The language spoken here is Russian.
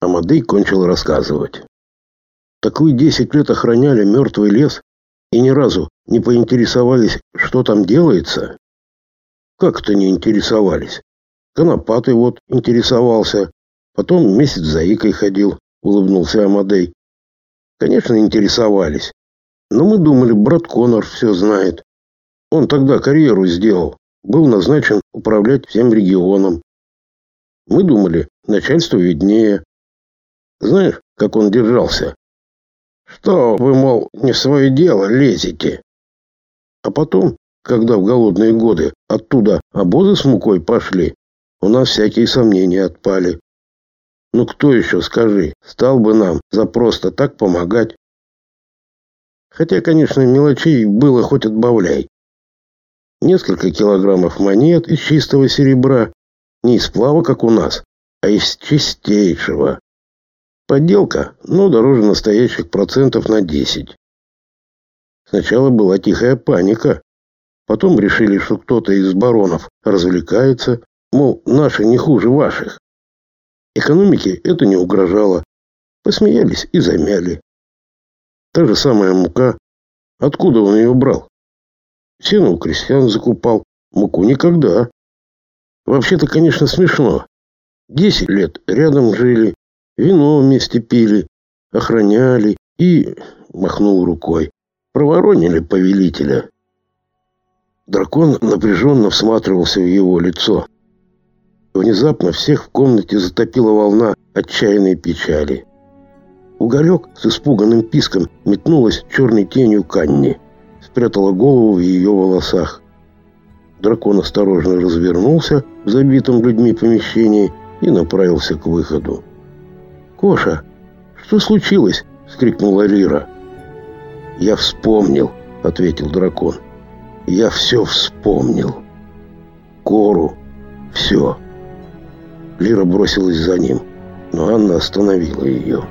Амадей кончил рассказывать. «Так вы десять лет охраняли мертвый лес и ни разу не поинтересовались, что там делается?» «Как это не интересовались? Конопатый вот интересовался, потом месяц за Икой ходил», — улыбнулся Амадей. «Конечно, интересовались, но мы думали, брат Конор все знает. Он тогда карьеру сделал, был назначен управлять всем регионом. Мы думали, начальство виднее. Знаешь, как он держался? Что вы, мол, не в свое дело лезете? А потом, когда в голодные годы оттуда обозы с мукой пошли, у нас всякие сомнения отпали. Ну кто еще, скажи, стал бы нам за просто так помогать? Хотя, конечно, мелочей было хоть отбавляй. Несколько килограммов монет из чистого серебра, не из сплава, как у нас, а из чистейшего. Подделка, но дороже настоящих процентов на 10. Сначала была тихая паника. Потом решили, что кто-то из баронов развлекается, мол, наши не хуже ваших. Экономике это не угрожало. Посмеялись и замяли. Та же самая мука. Откуда он ее брал? Сено у крестьян закупал, муку никогда. Вообще-то, конечно, смешно. Десять лет рядом жили, вино вместе пили, охраняли и, махнул рукой, проворонили повелителя. Дракон напряженно всматривался в его лицо. Внезапно всех в комнате затопила волна отчаянной печали. Уголек с испуганным писком метнулась черной тенью к Анне спрятала голову в ее волосах. Дракон осторожно развернулся в забитом людьми помещении и направился к выходу. «Коша, что случилось?» — вскрикнула Лира. «Я вспомнил», — ответил дракон. «Я все вспомнил. Кору. Все». Лира бросилась за ним, но Анна остановила ее.